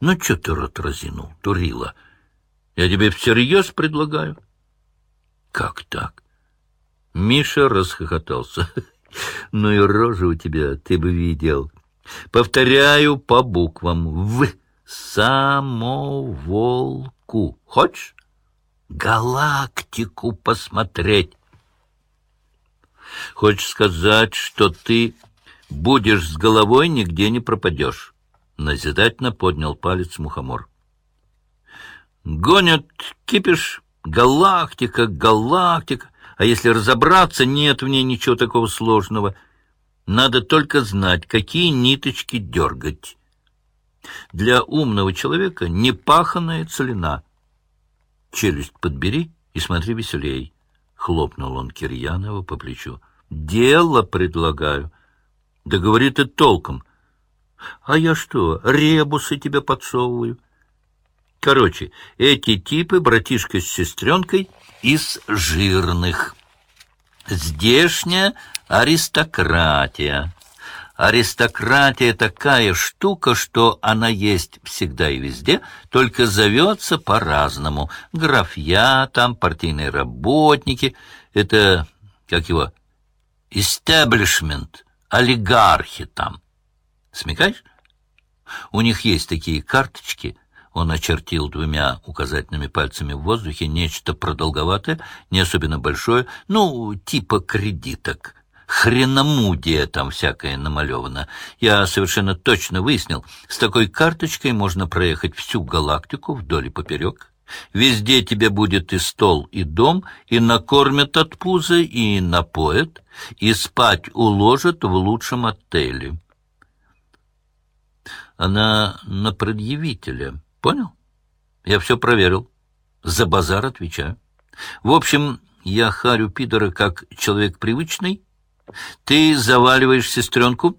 Ну, что ты рот разинул, Турила? Я тебе всерьез предлагаю. Как так? Миша расхохотался. Ну и рожа у тебя, ты бы видел. Повторяю по буквам. В. Самоволку. Хочешь? Галактику посмотреть. Хочешь сказать, что ты будешь с головой, нигде не пропадешь? Назидательно поднял палец мухомор. Гонят кипиш, галактика, галактика. А если разобраться, нет в ней ничего такого сложного. Надо только знать, какие ниточки дергать. Для умного человека непаханная целина. Челюсть подбери и смотри веселей. Хлопнул он Кирьянова по плечу. Дело предлагаю. Да говори ты толком. А я что, ребусы тебе подсовываю? Короче, эти типы, братишка с сестренкой, из жирных. Здешняя аристократия. Аристократия такая штука, что она есть всегда и везде, только зовется по-разному. Графья там, партийные работники, это, как его, истеблишмент, олигархи там. Смекаешь? У них есть такие карточки — он очертил двумя указательными пальцами в воздухе нечто продолговатое, не особенно большое, ну, типа кредиток. Хреномудия там всякое намалевано. Я совершенно точно выяснил, с такой карточкой можно проехать всю галактику вдоль и поперек. Везде тебе будет и стол, и дом, и накормят от пуза, и напоят, и спать уложат в лучшем отеле. Она на предъявителя — Понял? Я все проверил. За базар отвечаю. В общем, я харю пидора как человек привычный. Ты заваливаешь сестренку.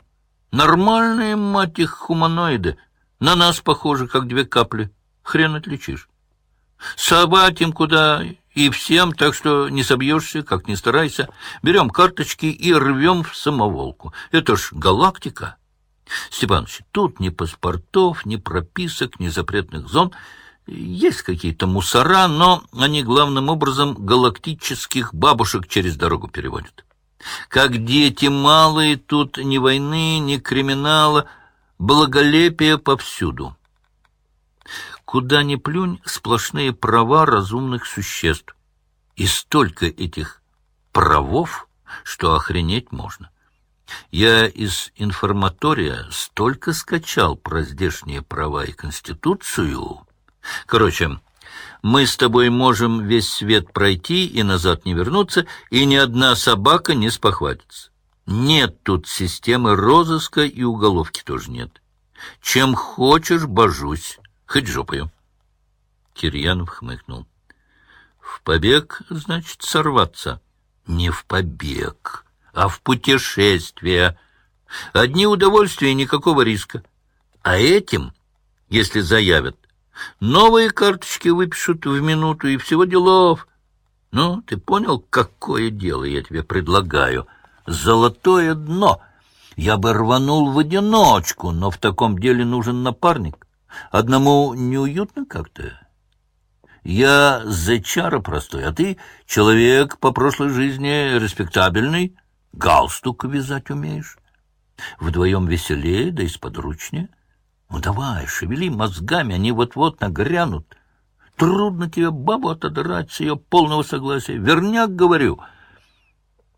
Нормальные, мать их, хуманоиды. На нас похожи, как две капли. Хрен отличишь. Собатим куда и всем, так что не собьешься, как ни старайся. Берем карточки и рвем в самоволку. Это ж галактика. Степанович, тут ни паспортов, ни прописок, ни запретных зон. Есть какие-то мусора, но они главным образом галактических бабушек через дорогу переводят. Как дети малые, тут ни войны, ни криминала, благолепие повсюду. Куда ни плюнь, сплошные права разумных существ. И столько этих правов, что охренеть можно. Я из информатория столько скачал про здешние права и Конституцию. Короче, мы с тобой можем весь свет пройти и назад не вернуться, и ни одна собака не спохватится. Нет тут системы розыска и уголовки тоже нет. Чем хочешь, божусь, хоть жопою. Кирьянов хмыкнул. В побег, значит, сорваться. Не в побег, а в путешествие. Одни удовольствия и никакого риска. А этим, если заявят, новые карточки выпишут в минуту и всего делов. Ну, ты понял, какое дело я тебе предлагаю? Золотое дно. Я бы рванул в одиночку, но в таком деле нужен напарник. Одному неуютно как-то. Я зачара простой, а ты человек по прошлой жизни респектабельный. Галстук вязать умеешь? Вдвоем веселее, да и сподручнее. Ну, давай, шевели мозгами, они вот-вот нагрянут. Трудно тебе бабу отодрать с ее полного согласия. Верняк, говорю.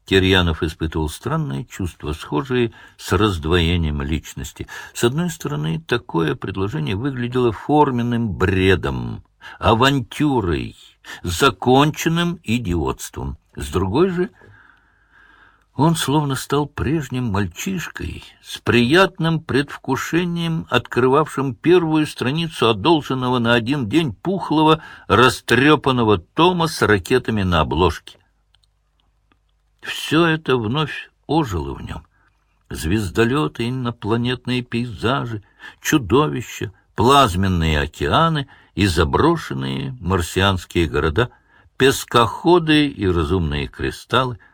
Кирьянов испытывал странные чувства, схожие с раздвоением личности. С одной стороны, такое предложение выглядело форменным бредом, авантюрой, законченным идиотством. С другой же — он словно стал прежним мальчишкой, с приятным предвкушением, открывавшим первую страницу одолженного на один день пухлого, растрепанного тома с ракетами на обложке. Все это вновь ожило в нем. Звездолеты, инопланетные пейзажи, чудовища, плазменные океаны и заброшенные марсианские города, пескоходы и разумные кристаллы —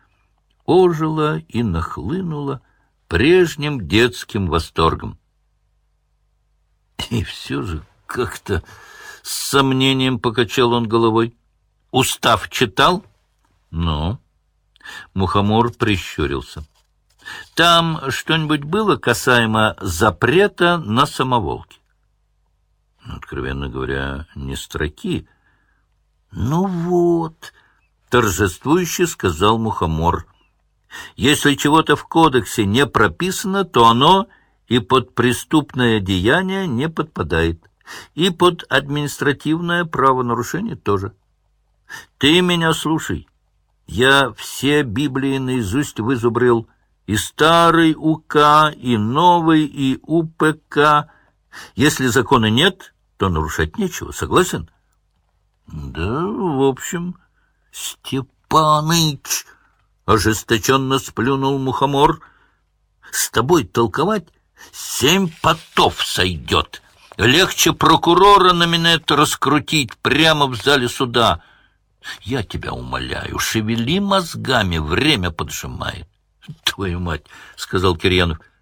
ожила и нахлынула прежним детским восторгом. И все же как-то с сомнением покачал он головой. Устав читал? Ну. Мухомор прищурился. Там что-нибудь было касаемо запрета на самоволки? Откровенно говоря, не строки. Ну вот, торжествующе сказал Мухомор. Если чего-то в кодексе не прописано, то оно и под преступное деяние не подпадает, и под административное правонарушение тоже. Ты меня слушай. Я все Библии наизусть вызубрил, и старый УК, и новый, и УПК. Если закона нет, то нарушать нечего, согласен? Да, в общем, Степаныч, ожесточенно сплюнул мухомор, с тобой толковать семь потов сойдет. Легче прокурора на минет раскрутить прямо в зале суда. Я тебя умоляю, шевели мозгами, время поджимает. Твою мать, — сказал Кирьянов, —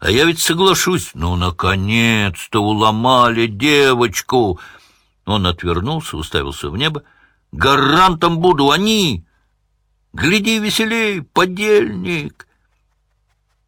а я ведь соглашусь. Ну, наконец-то уломали девочку. Он отвернулся, уставился в небо. Гарантом буду, они! Гляди веселей, подельник!